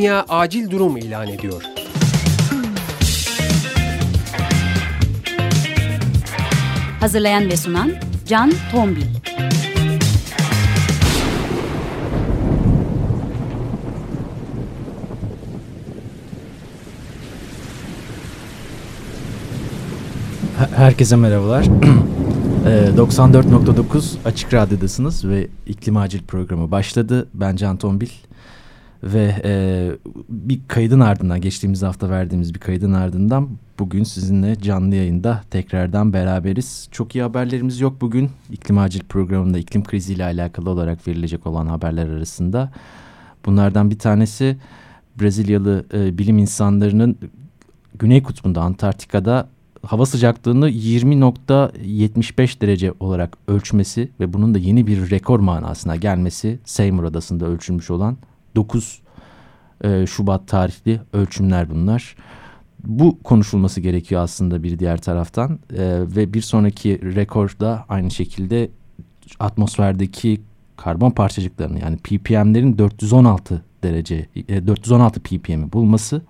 Dünya acil durum ilan ediyor. Hazırlayan ve sunan Can Tombil. Herkese merhabalar. 94.9 Açık Radyo'dasınız ve İklim Acil programı başladı. Ben Can Tombil. Ve e, bir kaydın ardından geçtiğimiz hafta verdiğimiz bir kaydın ardından bugün sizinle canlı yayında tekrardan beraberiz. Çok iyi haberlerimiz yok bugün. İklim Acil programında iklim kriziyle alakalı olarak verilecek olan haberler arasında. Bunlardan bir tanesi Brezilyalı e, bilim insanlarının Güney Kutbu'nda Antarktika'da hava sıcaklığını 20.75 derece olarak ölçmesi ve bunun da yeni bir rekor manasına gelmesi Seymour Adası'nda ölçülmüş olan 9 e, Şubat tarihli ölçümler bunlar. Bu konuşulması gerekiyor aslında bir diğer taraftan e, ve bir sonraki rekor da aynı şekilde atmosferdeki karbon parçacıklarını yani ppm'lerin 416 derece e, 416 ppm'i bulması.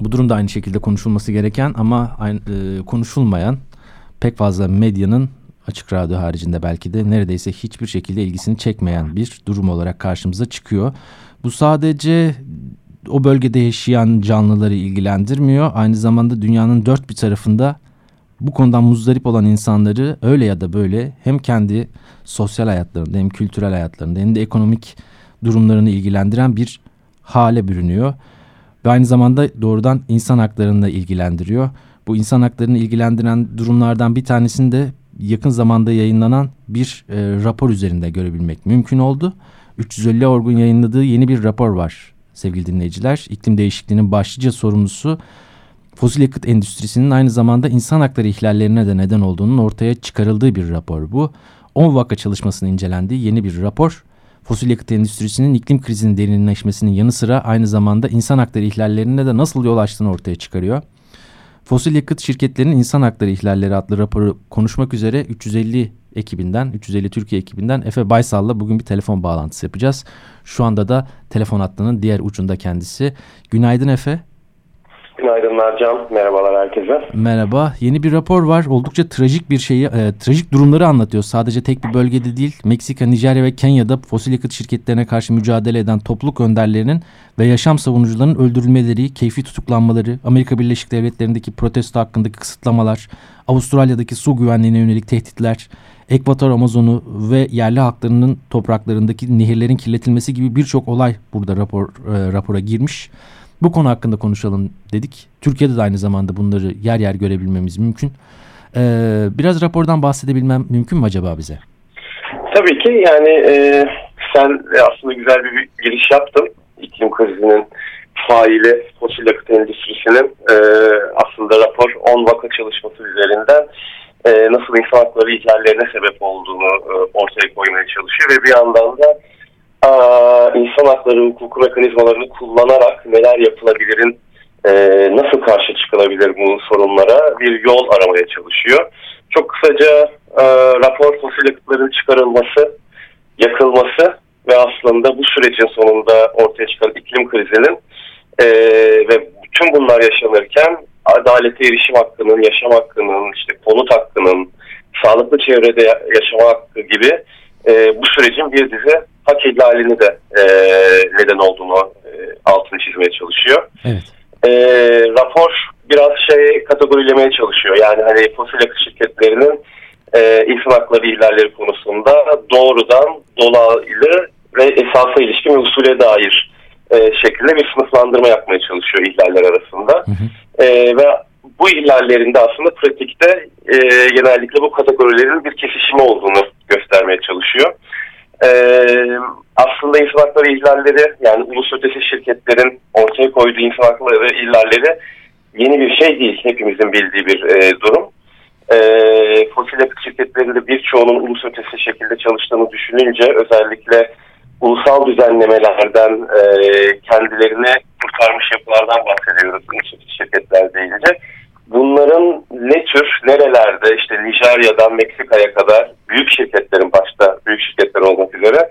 Bu durumda aynı şekilde konuşulması gereken ama e, konuşulmayan pek fazla medyanın açık radyo haricinde belki de neredeyse hiçbir şekilde ilgisini çekmeyen bir durum olarak karşımıza çıkıyor. Bu sadece o bölgede yaşayan canlıları ilgilendirmiyor. Aynı zamanda dünyanın dört bir tarafında bu konudan muzdarip olan insanları öyle ya da böyle hem kendi sosyal hayatlarında hem kültürel hayatlarında hem de ekonomik durumlarını ilgilendiren bir hale bürünüyor. Ve aynı zamanda doğrudan insan haklarını da ilgilendiriyor. Bu insan haklarını ilgilendiren durumlardan bir tanesini de yakın zamanda yayınlanan bir e, rapor üzerinde görebilmek mümkün oldu. 350 Orgun yayınladığı yeni bir rapor var sevgili dinleyiciler. İklim değişikliğinin başlıca sorumlusu fosil yakıt endüstrisinin aynı zamanda insan hakları ihlallerine de neden olduğunun ortaya çıkarıldığı bir rapor bu. 10 vaka çalışmasının incelendiği yeni bir rapor. Fosil yakıt endüstrisinin iklim krizinin derinleşmesinin yanı sıra aynı zamanda insan hakları ihlallerine de nasıl yol açtığını ortaya çıkarıyor. Fosil yakıt şirketlerinin insan hakları ihlalleri adlı raporu konuşmak üzere 350 ekibinden, 350 Türkiye ekibinden Efe Baysal'la bugün bir telefon bağlantısı yapacağız. Şu anda da telefon hattının diğer ucunda kendisi. Günaydın Efe. Günaydınlar Can. Merhabalar herkese. Merhaba. Yeni bir rapor var. Oldukça trajik bir şeyi, e, trajik durumları anlatıyor. Sadece tek bir bölgede değil, Meksika, Nijerya ve Kenya'da fosil yakıt şirketlerine karşı mücadele eden topluluk önderlerinin ve yaşam savunucularının öldürülmeleri, keyfi tutuklanmaları, Amerika Birleşik Devletleri'ndeki protesto hakkındaki kısıtlamalar, Avustralya'daki su güvenliğine yönelik tehditler, Ekvator Amazonu ve yerli halklarının topraklarındaki nehirlerin kirletilmesi gibi birçok olay burada rapor e, rapora girmiş. Bu konu hakkında konuşalım dedik. Türkiye'de de aynı zamanda bunları yer yer görebilmemiz mümkün. Ee, biraz rapordan bahsedebilmem mümkün mü acaba bize? Tabii ki yani e, sen aslında güzel bir giriş yaptın. İklim krizinin faili fosil yakıt endüstrisinin e, aslında rapor 10 vaka çalışması üzerinden e, nasıl insan hakları ihlallerine sebep olduğunu e, ortaya koymaya çalışıyor ve bir yandan da insan hakları hukuku mekanizmalarını kullanarak neler yapılabilirin e, nasıl karşı çıkılabilir bu sorunlara bir yol aramaya çalışıyor. Çok kısaca e, rapor fosil yakıtların çıkarılması, yakılması ve aslında bu sürecin sonunda ortaya çıkan iklim krizinin e, ve bütün bunlar yaşanırken adalete erişim hakkının, yaşam hakkının, işte konut hakkının, sağlıklı çevrede yaşama hakkı gibi e, bu sürecin bir dizi hak ihlalini de e, neden olduğunu e, altını çizmeye çalışıyor. Evet. E, rapor biraz şey kategorilemeye çalışıyor. Yani hani fosil yakıt şirketlerinin e, insan hakları ihlalleri konusunda doğrudan dolaylı ve esasa ilişkin ve usule dair e, şekilde bir sınıflandırma yapmaya çalışıyor ihlaller arasında. Hı hı. E, ve bu ihlallerinde aslında pratikte e, genellikle bu kategorilerin bir kesişimi olduğunu göstermeye çalışıyor. Ee, aslında insan hakları ihlalleri yani ulus ötesi şirketlerin ortaya koyduğu insan hakları ihlalleri yeni bir şey değil. Hepimizin bildiği bir e, durum. E, fosil yakıt şirketlerinde birçoğunun ulus ötesi şekilde çalıştığını düşününce özellikle ulusal düzenlemelerden e, kendilerini kurtarmış yapılardan bahsediyoruz. Şirketler deyince. Bunların ne tür, nerelerde işte Nijerya'dan Meksika'ya kadar büyük şirketlerin başta büyük şirketler olmak üzere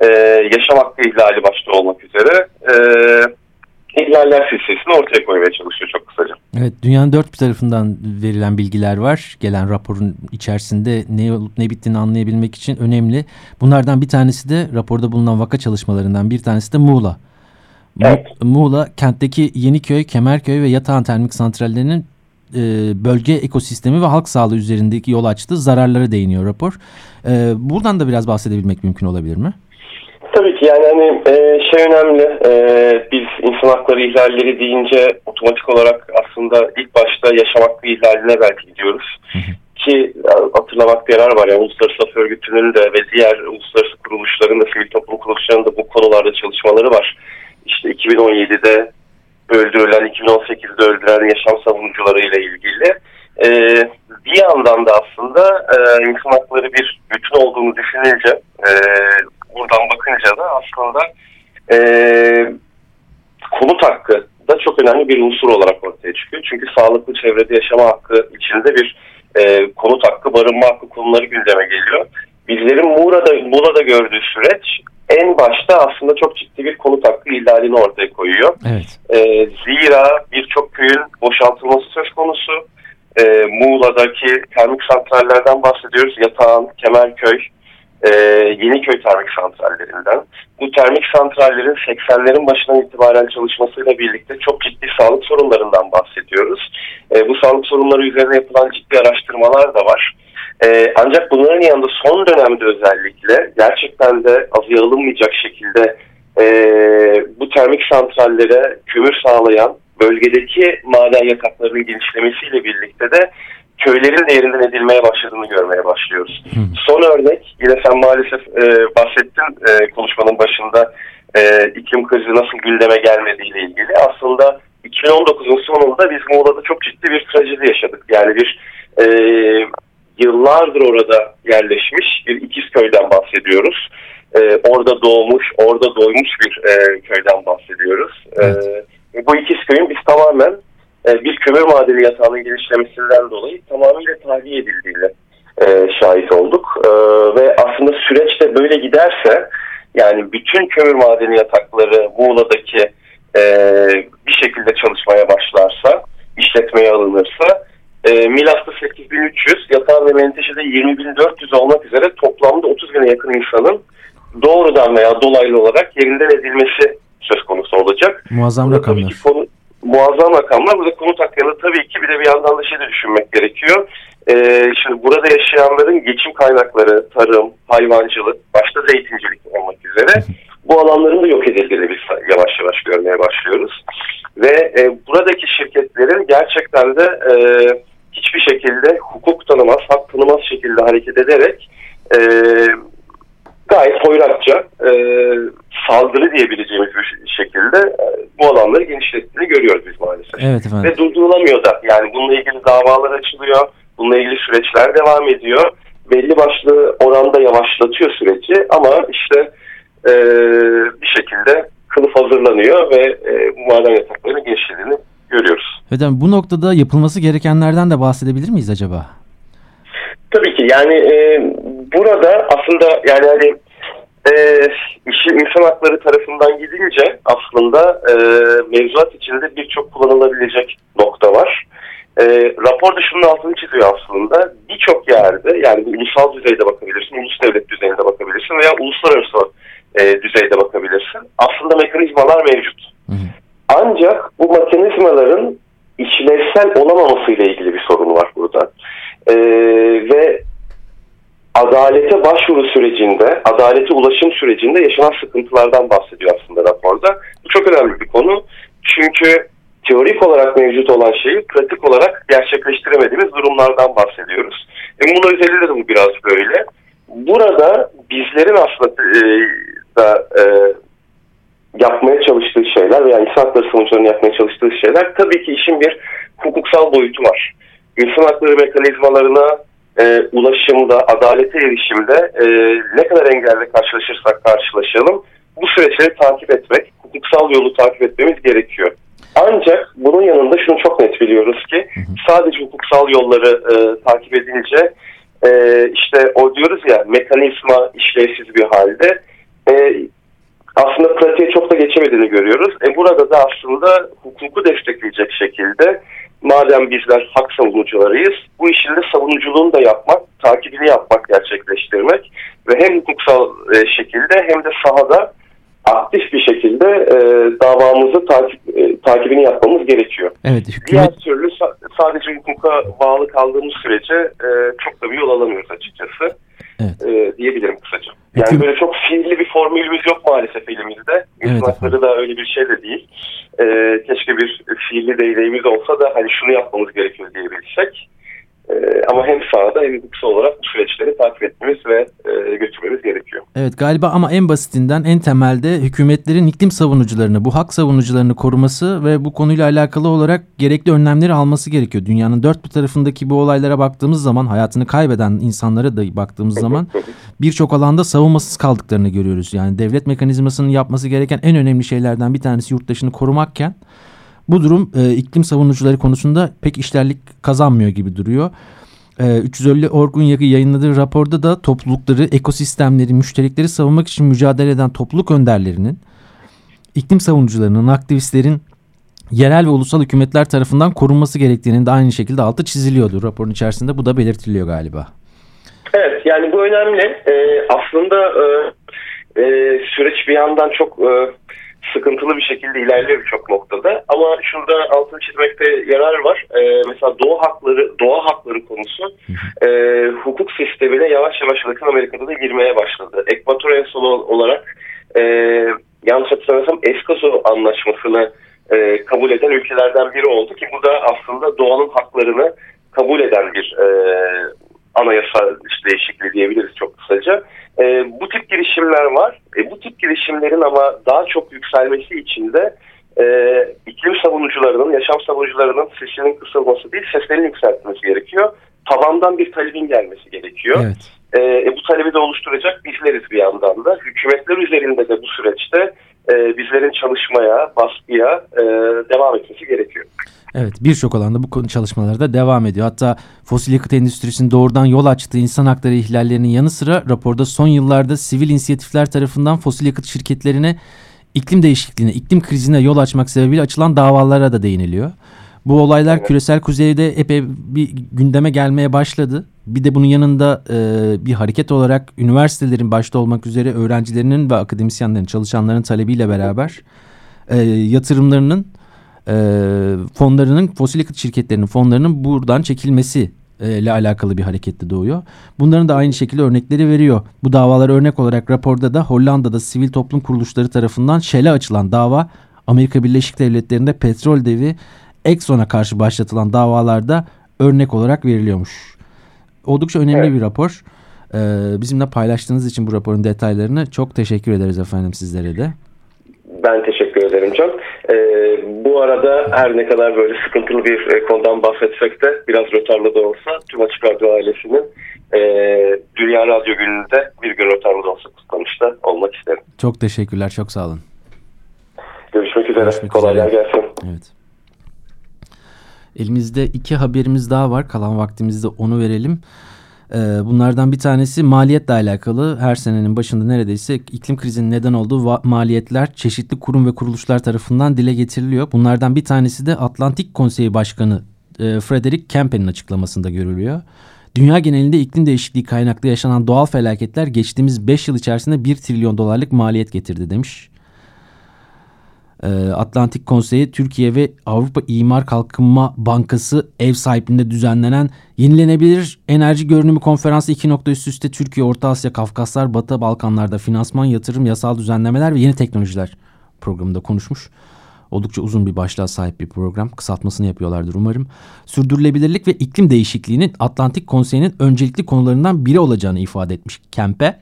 e, yaşam hakkı ihlali başta olmak üzere e, ihlaller silsilesini ortaya koymaya çalışıyor çok kısaca. Evet, dünyanın dört bir tarafından verilen bilgiler var. Gelen raporun içerisinde ne olup ne bittiğini anlayabilmek için önemli. Bunlardan bir tanesi de raporda bulunan vaka çalışmalarından bir tanesi de Muğla. Evet. Muğla kentteki Yeniköy, Kemerköy ve Yatağan termik santrallerinin e, bölge ekosistemi ve halk sağlığı üzerindeki yol açtığı zararlara değiniyor rapor. E, buradan da biraz bahsedebilmek mümkün olabilir mi? Tabii ki yani hani e, şey önemli e, biz insan hakları ihlalleri deyince otomatik olarak aslında ilk başta yaşam hakkı ihlaline belki gidiyoruz. Ki hatırlamak yarar var yani Uluslararası Af Örgütü'nün de ve diğer uluslararası kuruluşların da sivil toplum kuruluşlarının da bu konularda çalışmaları var. İşte 2017'de öldürülen, 2018'de öldürülen yaşam savunucuları ile ilgili. E, bir yandan da aslında e, insan hakları bir bütün olduğunu düşününce e, buradan bakınca da aslında e, konut hakkı da çok önemli bir unsur olarak ortaya çıkıyor. Çünkü sağlıklı çevrede yaşama hakkı içinde bir e, konut hakkı, barınma hakkı konuları gündeme geliyor. Bizlerin Muğla'da, Muğla'da gördüğü süreç en başta aslında çok ciddi bir konut hakkı ihlalini ortaya koyuyor. Evet. E, zira birçok köyün boşaltılması söz konusu. E, Muğla'daki termik santrallerden bahsediyoruz. Yatağan, Kemerköy, e, Yeniköy termik santrallerinden. Bu termik santrallerin 80'lerin başından itibaren çalışmasıyla birlikte çok ciddi sağlık sorunlarından bahsediyoruz. E, bu sağlık sorunları üzerine yapılan ciddi araştırmalar da var. E, ancak bunların yanında son dönemde özellikle gerçekten de azıya alınmayacak şekilde e, bu termik santrallere kömür sağlayan bölgedeki maden yataklarının genişlemesiyle birlikte de köylerin de yerinden edilmeye başladığını görmeye başlıyoruz. Hı. Son örnek yine sen maalesef e, bahsettin e, konuşmanın başında e, iklim krizi nasıl gündeme gelmediğiyle ilgili. Aslında 2019'un sonunda biz Muğla'da çok ciddi bir trajedi yaşadık. Yani bir e, yıllardır orada yerleşmiş bir ikiz köyden bahsediyoruz. E, orada doğmuş, orada doymuş bir e, köyden bahsediyoruz. Evet. E, bu ikiz köyün biz tamamen e, bir kömür madeni yatağının genişlemesinden dolayı tamamıyla tahliye edildiğine e, şahit olduk. E, ve aslında süreçte böyle giderse yani bütün kömür madeni yatakları Muğla'daki e, bir şekilde çalışmaya başlarsa, işletmeye alınırsa e, Milas'ta 8300, Yatağan ve Menteşe'de 20.400 olmak üzere toplamda 30 bine yakın insanın doğrudan veya dolaylı olarak yerinden edilmesi söz konusu olacak. Muazzam rakamlar. konu- muazzam rakamlar. Burada konut hakkında tabii ki bir de bir yandan da şey de düşünmek gerekiyor. Ee, şimdi burada yaşayanların geçim kaynakları, tarım, hayvancılık, başta zeytincilik olmak üzere bu alanların da yok edildiğini biz yavaş yavaş görmeye başlıyoruz. Ve e, buradaki şirketlerin gerçekten de e, hiçbir şekilde hukuk tanımaz, hak tanımaz şekilde hareket ederek e, gayet hoyratça e, saldırı diyebileceğimiz bir şekilde e, bu alanları genişlettiğini görüyoruz biz maalesef. Evet efendim. Ve durdurulamıyor da. Yani bununla ilgili davalar açılıyor. Bununla ilgili süreçler devam ediyor. Belli başlı oranda yavaşlatıyor süreci ama işte e, bir şekilde kılıf hazırlanıyor ve e, bu maden yataklarının genişlediğini görüyoruz. Efendim bu noktada yapılması gerekenlerden de bahsedebilir miyiz acaba? Tabii ki yani e, burada aslında yani hani e, işi insan hakları tarafından gidince aslında e, mevzuat içinde birçok kullanılabilecek nokta var. E, rapor da şunun altını çiziyor aslında. Birçok yerde yani ulusal düzeyde bakabilirsin, ulus devlet düzeyinde bakabilirsin veya uluslararası e, düzeyde bakabilirsin. Aslında mekanizmalar mevcut. Hı hı. Ancak bu mekanizmaların işlevsel olamaması ile ilgili bir sorun var burada. Ee, ve adalete başvuru sürecinde, adalete ulaşım sürecinde yaşanan sıkıntılardan bahsediyor aslında raporda. Bu çok önemli bir konu. Çünkü teorik olarak mevcut olan şeyi pratik olarak gerçekleştiremediğimiz durumlardan bahsediyoruz. E, Muğla özelinde de bu biraz böyle. Burada bizlerin aslında e, da e, yapmaya çalıştığı şeyler veya insan hakları savunucularının yapmaya çalıştığı şeyler tabii ki işin bir hukuksal boyutu var. İnsan hakları mekanizmalarına e, ulaşımda, adalete erişimde e, ne kadar engelle karşılaşırsak karşılaşalım bu süreçleri takip etmek, hukuksal yolu takip etmemiz gerekiyor. Ancak bunun yanında şunu çok net biliyoruz ki sadece hukuksal yolları e, takip edince e, işte o diyoruz ya mekanizma işlevsiz bir halde e, aslında pratiğe çok da geçemediğini görüyoruz. E burada da aslında hukuku destekleyecek şekilde madem bizler hak savunucularıyız bu işin de savunuculuğunu da yapmak, takibini yapmak, gerçekleştirmek ve hem hukuksal e, şekilde hem de sahada aktif bir şekilde e, davamızı takip, e, takibini yapmamız gerekiyor. Evet, hükümet... Diğer türlü sa sadece hukuka bağlı kaldığımız sürece e, çok da bir yol alamıyoruz açıkçası. Evet. E, diyebilirim kısaca. Yani Hüküm... böyle çok fiilli bir formülümüz yok maalesef elimizde. İnsan evet, da öyle bir şey de değil. E, keşke bir fiilli değneğimiz olsa da hani şunu yapmamız gerekiyor diyebilsek. Ee, ama hem sahada hem hukuksal olarak bu süreçleri takip etmemiz ve e, götürmemiz gerekiyor. Evet galiba ama en basitinden en temelde hükümetlerin iklim savunucularını, bu hak savunucularını koruması ve bu konuyla alakalı olarak gerekli önlemleri alması gerekiyor. Dünyanın dört bir tarafındaki bu olaylara baktığımız zaman, hayatını kaybeden insanlara da baktığımız zaman birçok alanda savunmasız kaldıklarını görüyoruz. Yani devlet mekanizmasının yapması gereken en önemli şeylerden bir tanesi yurttaşını korumakken bu durum e, iklim savunucuları konusunda pek işlerlik kazanmıyor gibi duruyor. E, 350 Orgun Yakı yayınladığı raporda da toplulukları, ekosistemleri, müşterekleri savunmak için mücadele eden topluluk önderlerinin, iklim savunucularının, aktivistlerin yerel ve ulusal hükümetler tarafından korunması gerektiğinin de aynı şekilde altı çiziliyordu raporun içerisinde. Bu da belirtiliyor galiba. Evet yani bu önemli. Ee, aslında e, e, süreç bir yandan çok e, sıkıntılı bir şekilde ilerliyor birçok noktada. Ama şurada altını çizmekte yarar var. Ee, mesela doğa hakları, doğa hakları konusu e, hukuk sistemine yavaş yavaş Latin Amerika'da da girmeye başladı. Ekvator en son olarak e, yanlış hatırlamıyorsam Escaso anlaşmasını e, kabul eden ülkelerden biri oldu ki bu da aslında doğanın haklarını kabul eden bir e, anayasa değişikliği diyebiliriz çok kısaca. E, bu tip girişimler var. E, bu tip girişimlerin ama daha çok yükselmesi için de e, iklim savunucularının, yaşam savunucularının sesinin kısılması değil, seslerin yükseltilmesi gerekiyor. Tavandan bir talebin gelmesi gerekiyor. Evet. E, bu talebi de oluşturacak bizleriz bir yandan da. Hükümetler üzerinde de bu süreçte e, bizlerin çalışmaya, baskıya e, devam etmesi gerekiyor. Evet birçok alanda bu konu çalışmaları da devam ediyor. Hatta fosil yakıt endüstrisinin doğrudan yol açtığı insan hakları ihlallerinin yanı sıra raporda son yıllarda sivil inisiyatifler tarafından fosil yakıt şirketlerine iklim değişikliğine, iklim krizine yol açmak sebebiyle açılan davalara da değiniliyor. Bu olaylar evet. küresel kuzeyde epey bir gündeme gelmeye başladı. Bir de bunun yanında e, bir hareket olarak üniversitelerin başta olmak üzere öğrencilerinin ve akademisyenlerin, çalışanların talebiyle beraber e, yatırımlarının e, fonlarının fosil yakıt şirketlerinin fonlarının buradan çekilmesi e, ile alakalı bir harekette doğuyor. Bunların da aynı şekilde örnekleri veriyor. Bu davalar örnek olarak raporda da Hollanda'da sivil toplum kuruluşları tarafından Shell'e açılan dava Amerika Birleşik Devletleri'nde petrol devi Exxon'a karşı başlatılan davalarda örnek olarak veriliyormuş. Oldukça önemli evet. bir rapor. Ee, bizimle paylaştığınız için bu raporun detaylarını çok teşekkür ederiz efendim sizlere de. Ben teşekkür ederim Can. Ee, bu arada her ne kadar böyle sıkıntılı bir e, konudan bahsetsek de biraz rötarlı da olsa tüm Açık Radyo ailesinin e, Dünya Radyo Günü'nde bir gün rötarlı da olsa kutlamışta olmak isterim. Çok teşekkürler, çok sağ olun. Görüşmek üzere. Görüşmek Kolaylar üzere. gelsin. Evet. Elimizde iki haberimiz daha var. Kalan vaktimizde onu verelim. Ee, bunlardan bir tanesi maliyetle alakalı. Her senenin başında neredeyse iklim krizinin neden olduğu maliyetler çeşitli kurum ve kuruluşlar tarafından dile getiriliyor. Bunlardan bir tanesi de Atlantik Konseyi Başkanı e, Frederick Kempen'in açıklamasında görülüyor. Dünya genelinde iklim değişikliği kaynaklı yaşanan doğal felaketler geçtiğimiz 5 yıl içerisinde 1 trilyon dolarlık maliyet getirdi demiş. Ee, Atlantik Konseyi Türkiye ve Avrupa İmar Kalkınma Bankası ev sahipliğinde düzenlenen Yenilenebilir Enerji Görünümü Konferansı 2 nokta üst üste Türkiye, Orta Asya, Kafkaslar, Batı Balkanlarda finansman, yatırım, yasal düzenlemeler ve yeni teknolojiler programında konuşmuş. Oldukça uzun bir başlığa sahip bir program. Kısaltmasını yapıyorlardır umarım. Sürdürülebilirlik ve iklim değişikliğinin Atlantik Konseyi'nin öncelikli konularından biri olacağını ifade etmiş Kempe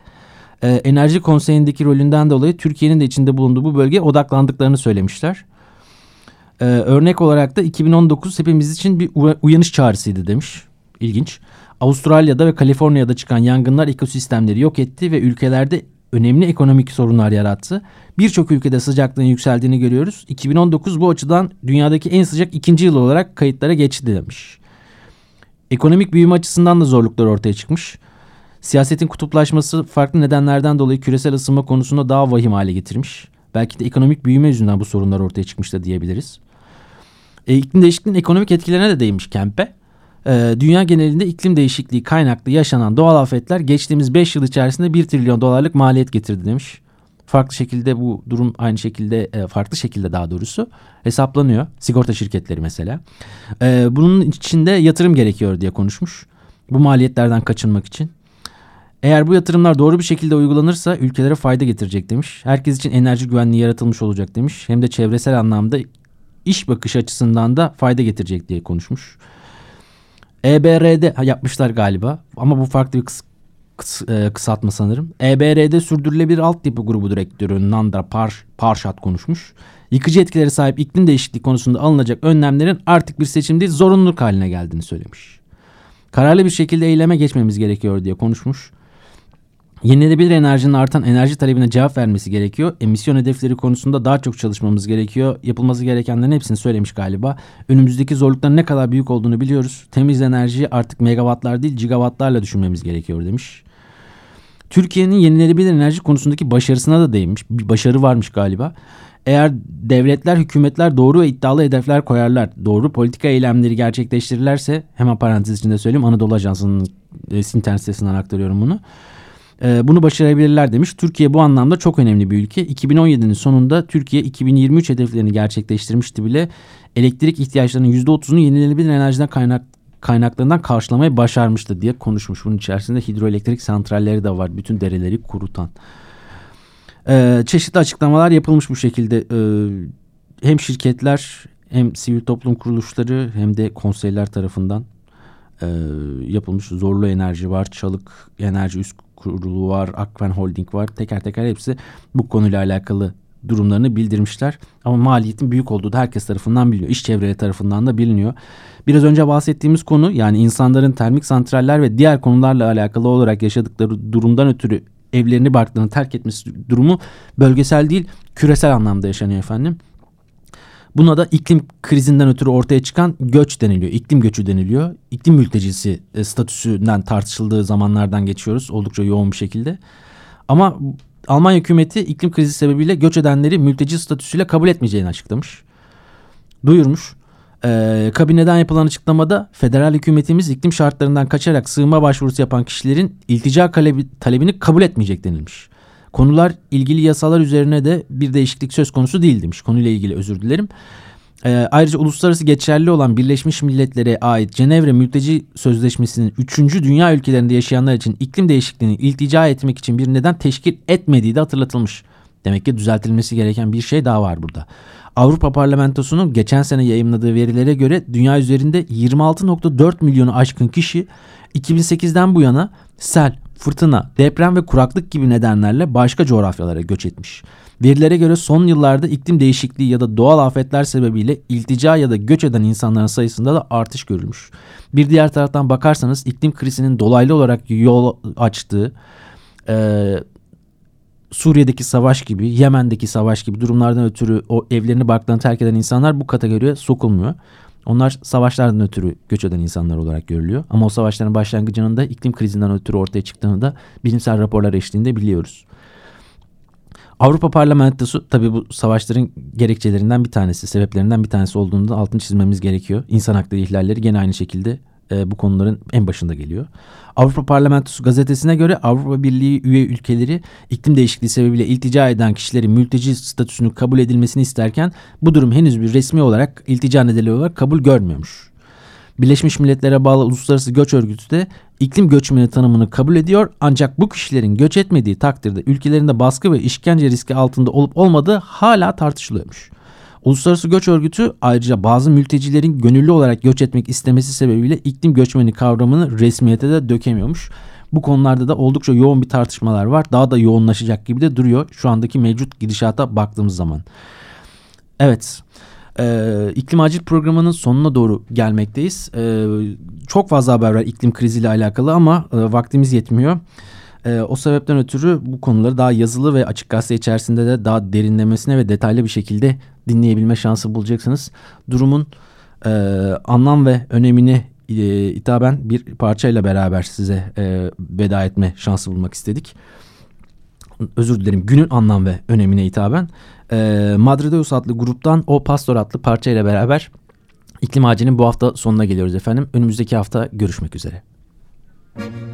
e, Enerji Konseyi'ndeki rolünden dolayı Türkiye'nin de içinde bulunduğu bu bölgeye odaklandıklarını söylemişler. E, örnek olarak da 2019 hepimiz için bir uyanış çağrısıydı demiş. İlginç. Avustralya'da ve Kaliforniya'da çıkan yangınlar ekosistemleri yok etti ve ülkelerde önemli ekonomik sorunlar yarattı. Birçok ülkede sıcaklığın yükseldiğini görüyoruz. 2019 bu açıdan dünyadaki en sıcak ikinci yıl olarak kayıtlara geçti demiş. Ekonomik büyüme açısından da zorluklar ortaya çıkmış. Siyasetin kutuplaşması farklı nedenlerden dolayı küresel ısınma konusunda daha vahim hale getirmiş. Belki de ekonomik büyüme yüzünden bu sorunlar ortaya çıkmış da diyebiliriz. E, iklim değişikliğinin ekonomik etkilerine de değinmiş Kempe. E, dünya genelinde iklim değişikliği kaynaklı yaşanan doğal afetler geçtiğimiz 5 yıl içerisinde 1 trilyon dolarlık maliyet getirdi demiş. Farklı şekilde bu durum aynı şekilde e, farklı şekilde daha doğrusu hesaplanıyor. Sigorta şirketleri mesela. E, bunun içinde yatırım gerekiyor diye konuşmuş. Bu maliyetlerden kaçınmak için. Eğer bu yatırımlar doğru bir şekilde uygulanırsa ülkelere fayda getirecek demiş. Herkes için enerji güvenliği yaratılmış olacak demiş. Hem de çevresel anlamda iş bakış açısından da fayda getirecek diye konuşmuş. EBR'de yapmışlar galiba ama bu farklı bir kıs, kıs, e, kısaltma sanırım. EBR'de sürdürülebilir altyapı grubu direktörü Nandra Par, Parşat konuşmuş. Yıkıcı etkileri sahip iklim değişikliği konusunda alınacak önlemlerin artık bir seçim değil zorunluluk haline geldiğini söylemiş. Kararlı bir şekilde eyleme geçmemiz gerekiyor diye konuşmuş. Yenilenebilir enerjinin artan enerji talebine cevap vermesi gerekiyor. Emisyon hedefleri konusunda daha çok çalışmamız gerekiyor. Yapılması gerekenlerin hepsini söylemiş galiba. Önümüzdeki zorlukların ne kadar büyük olduğunu biliyoruz. Temiz enerjiyi artık megawattlar değil gigawattlarla düşünmemiz gerekiyor demiş. Türkiye'nin yenilenebilir enerji konusundaki başarısına da değinmiş. Bir başarı varmış galiba. Eğer devletler, hükümetler doğru ve iddialı hedefler koyarlar, doğru politika eylemleri gerçekleştirirlerse, hemen parantez içinde söyleyeyim, Anadolu Ajansı'nın e, internet sitesinden aktarıyorum bunu. E, bunu başarabilirler demiş. Türkiye bu anlamda çok önemli bir ülke. 2017'nin sonunda Türkiye 2023 hedeflerini gerçekleştirmişti bile. Elektrik ihtiyaçlarının %30'unu yenilenebilir enerjiden kaynak kaynaklarından karşılamayı başarmıştı diye konuşmuş. Bunun içerisinde hidroelektrik santralleri de var. Bütün dereleri kurutan. Ee, çeşitli açıklamalar yapılmış bu şekilde. Ee, hem şirketler hem sivil toplum kuruluşları hem de konseyler tarafından e, yapılmış. Zorlu Enerji var, Çalık Enerji Üst Kurulu var, Akven Holding var. Teker teker hepsi bu konuyla alakalı durumlarını bildirmişler. Ama maliyetin büyük olduğu da herkes tarafından biliniyor. İş çevreleri tarafından da biliniyor. Biraz önce bahsettiğimiz konu yani insanların termik santraller ve diğer konularla alakalı olarak yaşadıkları durumdan ötürü evlerini barklarını terk etmesi durumu bölgesel değil küresel anlamda yaşanıyor efendim. Buna da iklim krizinden ötürü ortaya çıkan göç deniliyor. İklim göçü deniliyor. İklim mültecisi e, statüsünden tartışıldığı zamanlardan geçiyoruz oldukça yoğun bir şekilde. Ama Almanya hükümeti iklim krizi sebebiyle göç edenleri mülteci statüsüyle kabul etmeyeceğini açıklamış. Duyurmuş. Ee, kabineden yapılan açıklamada federal hükümetimiz iklim şartlarından kaçarak sığınma başvurusu yapan kişilerin iltica talebini kabul etmeyecek denilmiş. Konular ilgili yasalar üzerine de bir değişiklik söz konusu değil demiş. Konuyla ilgili özür dilerim. Ee, ayrıca uluslararası geçerli olan Birleşmiş Milletler'e ait Cenevre Mülteci Sözleşmesi'nin 3. dünya ülkelerinde yaşayanlar için iklim değişikliğini iltica etmek için bir neden teşkil etmediği de hatırlatılmış. Demek ki düzeltilmesi gereken bir şey daha var burada. Avrupa Parlamentosu'nun geçen sene yayınladığı verilere göre dünya üzerinde 26.4 milyonu aşkın kişi 2008'den bu yana sel, fırtına, deprem ve kuraklık gibi nedenlerle başka coğrafyalara göç etmiş. Verilere göre son yıllarda iklim değişikliği ya da doğal afetler sebebiyle iltica ya da göç eden insanların sayısında da artış görülmüş. Bir diğer taraftan bakarsanız iklim krizinin dolaylı olarak yol açtığı e, Suriye'deki savaş gibi, Yemen'deki savaş gibi durumlardan ötürü o evlerini barklarını terk eden insanlar bu kategoriye sokulmuyor. Onlar savaşlardan ötürü göç eden insanlar olarak görülüyor. Ama o savaşların başlangıcının da iklim krizinden ötürü ortaya çıktığını da bilimsel raporlar eşliğinde biliyoruz. Avrupa Parlamentosu tabii bu savaşların gerekçelerinden bir tanesi, sebeplerinden bir tanesi olduğunu da altını çizmemiz gerekiyor. İnsan hakları ihlalleri gene aynı şekilde e, bu konuların en başında geliyor. Avrupa Parlamentosu gazetesine göre Avrupa Birliği üye ülkeleri iklim değişikliği sebebiyle iltica eden kişilerin mülteci statüsünü kabul edilmesini isterken bu durum henüz bir resmi olarak iltica nedeni olarak kabul görmüyormuş. Birleşmiş Milletler'e bağlı Uluslararası Göç Örgütü de iklim göçmeni tanımını kabul ediyor ancak bu kişilerin göç etmediği takdirde ülkelerinde baskı ve işkence riski altında olup olmadığı hala tartışılıyormuş. Uluslararası Göç Örgütü ayrıca bazı mültecilerin gönüllü olarak göç etmek istemesi sebebiyle iklim göçmeni kavramını resmiyete de dökemiyormuş. Bu konularda da oldukça yoğun bir tartışmalar var. Daha da yoğunlaşacak gibi de duruyor şu andaki mevcut gidişata baktığımız zaman. Evet. Ee, iklim acil programının sonuna doğru gelmekteyiz. Ee, çok fazla haber var iklim kriziyle alakalı ama e, vaktimiz yetmiyor. E, o sebepten ötürü bu konuları daha yazılı ve açık gazete içerisinde de daha derinlemesine ve detaylı bir şekilde dinleyebilme şansı bulacaksınız. Durumun e, anlam ve önemini e, hitaben bir parçayla beraber size e, veda etme şansı bulmak istedik. Özür dilerim günün anlam ve önemine hitaben. E, Madrideus adlı gruptan O Pastor adlı parçayla beraber İklim Ağacı'nın bu hafta sonuna geliyoruz efendim. Önümüzdeki hafta görüşmek üzere. Müzik